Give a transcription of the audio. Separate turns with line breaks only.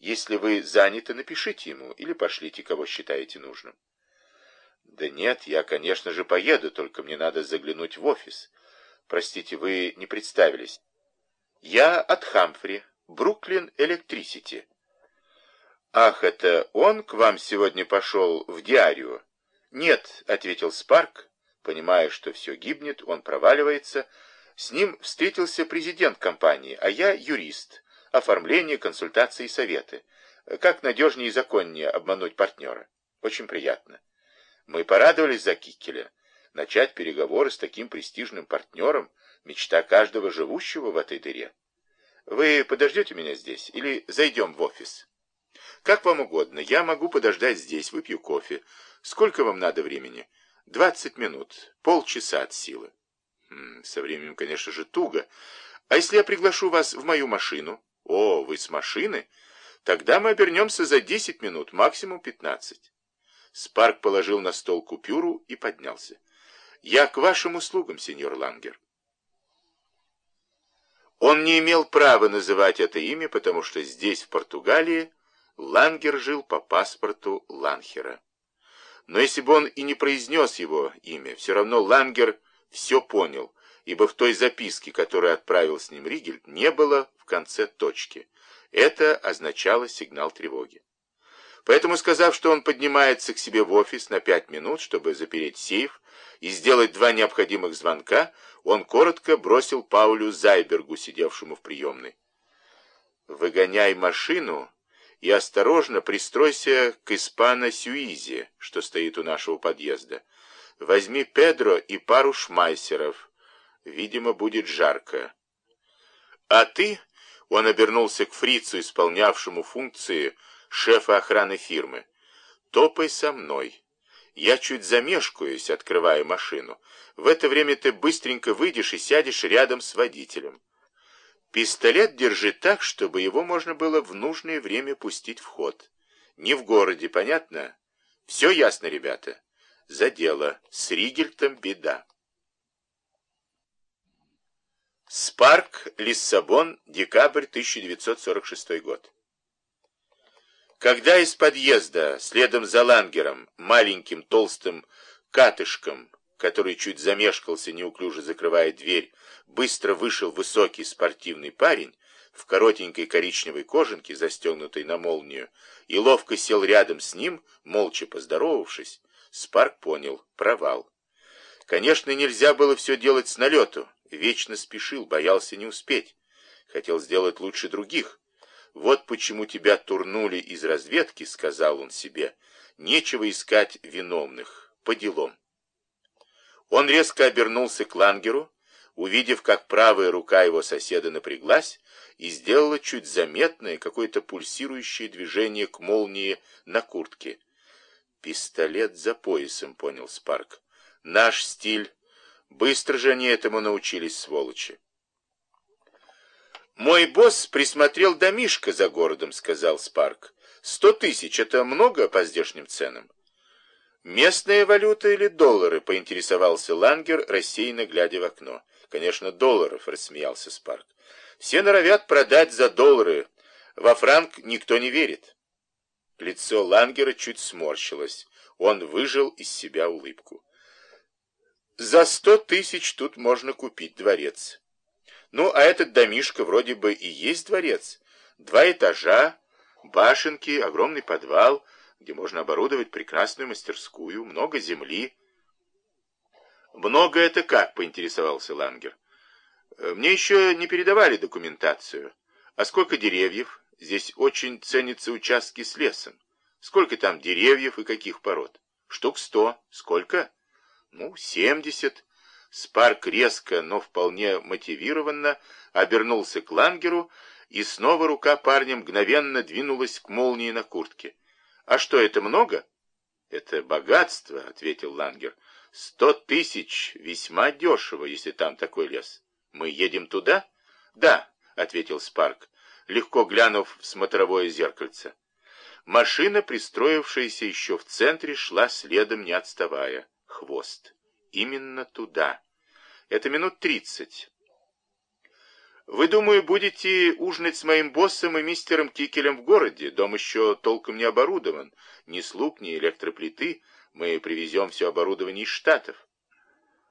Если вы заняты, напишите ему или пошлите, кого считаете нужным. Да нет, я, конечно же, поеду, только мне надо заглянуть в офис. Простите, вы не представились. Я от Хамфри, Бруклин Электрисити. Ах, это он к вам сегодня пошел в диарию? Нет, ответил Спарк, понимая, что все гибнет, он проваливается. С ним встретился президент компании, а я юрист. Оформление, консультации и советы. Как надежнее и законнее обмануть партнера. Очень приятно. Мы порадовались за Кикеля. Начать переговоры с таким престижным партнером – мечта каждого живущего в этой дыре. Вы подождете меня здесь или зайдем в офис? Как вам угодно. Я могу подождать здесь, выпью кофе. Сколько вам надо времени? Двадцать минут. Полчаса от силы. Хм, со временем, конечно же, туго. А если я приглашу вас в мою машину? О, вы с машины? Тогда мы обернемся за десять минут, максимум пятнадцать. Спарк положил на стол купюру и поднялся. «Я к вашим услугам, сеньор Лангер». Он не имел права называть это имя, потому что здесь, в Португалии, Лангер жил по паспорту Ланхера. Но если бы он и не произнес его имя, все равно Лангер все понял, ибо в той записке, которую отправил с ним Ригель, не было в конце точки. Это означало сигнал тревоги. Поэтому, сказав, что он поднимается к себе в офис на пять минут, чтобы запереть сейф и сделать два необходимых звонка, он коротко бросил Паулю Зайбергу, сидевшему в приемной. «Выгоняй машину и осторожно пристройся к Испано Сюизе, что стоит у нашего подъезда. Возьми Педро и пару шмайсеров. Видимо, будет жарко. А ты...» Он обернулся к фрицу, исполнявшему функции шефа охраны фирмы. «Топай со мной. Я чуть замешкаюсь, открывая машину. В это время ты быстренько выйдешь и сядешь рядом с водителем. Пистолет держи так, чтобы его можно было в нужное время пустить в ход. Не в городе, понятно? Все ясно, ребята? За дело. С Ригельтом беда». Спарк, Лиссабон, декабрь 1946 год. Когда из подъезда, следом за Лангером, маленьким толстым катышком, который чуть замешкался, неуклюже закрывая дверь, быстро вышел высокий спортивный парень в коротенькой коричневой кожанке, застегнутой на молнию, и ловко сел рядом с ним, молча поздоровавшись, Спарк понял — провал. Конечно, нельзя было все делать с налету, вечно спешил, боялся не успеть. Хотел сделать лучше других, «Вот почему тебя турнули из разведки», — сказал он себе. «Нечего искать виновных. По делам». Он резко обернулся к Лангеру, увидев, как правая рука его соседа напряглась и сделала чуть заметное какое-то пульсирующее движение к молнии на куртке. «Пистолет за поясом», — понял Спарк. «Наш стиль. Быстро же они этому научились, сволочи». «Мой босс присмотрел домишко за городом», — сказал Спарк. «Сто тысяч — это много по здешним ценам?» «Местная валюта или доллары?» — поинтересовался Лангер, рассеянно глядя в окно. «Конечно, долларов», — рассмеялся Спарк. «Все норовят продать за доллары. Во франк никто не верит». Лицо Лангера чуть сморщилось. Он выжил из себя улыбку. «За сто тысяч тут можно купить дворец». Ну, а этот домишко вроде бы и есть дворец. Два этажа, башенки, огромный подвал, где можно оборудовать прекрасную мастерскую, много земли. «Много это как?» — поинтересовался Лангер. «Э, «Мне еще не передавали документацию. А сколько деревьев? Здесь очень ценятся участки с лесом. Сколько там деревьев и каких пород? Штук сто. Сколько? Ну, семьдесят». Спарк резко, но вполне мотивированно обернулся к Лангеру, и снова рука парня мгновенно двинулась к молнии на куртке. «А что, это много?» «Это богатство», — ответил Лангер. «Сто тысяч весьма дешево, если там такой лес. Мы едем туда?» «Да», — ответил Спарк, легко глянув в смотровое зеркальце. Машина, пристроившаяся еще в центре, шла следом, не отставая. Хвост именно туда. Это минут тридцать. Вы, думаю, будете ужинать с моим боссом и мистером Кикелем в городе. Дом еще толком не оборудован. Ни слуг, ни электроплиты. Мы привезем все оборудование из Штатов.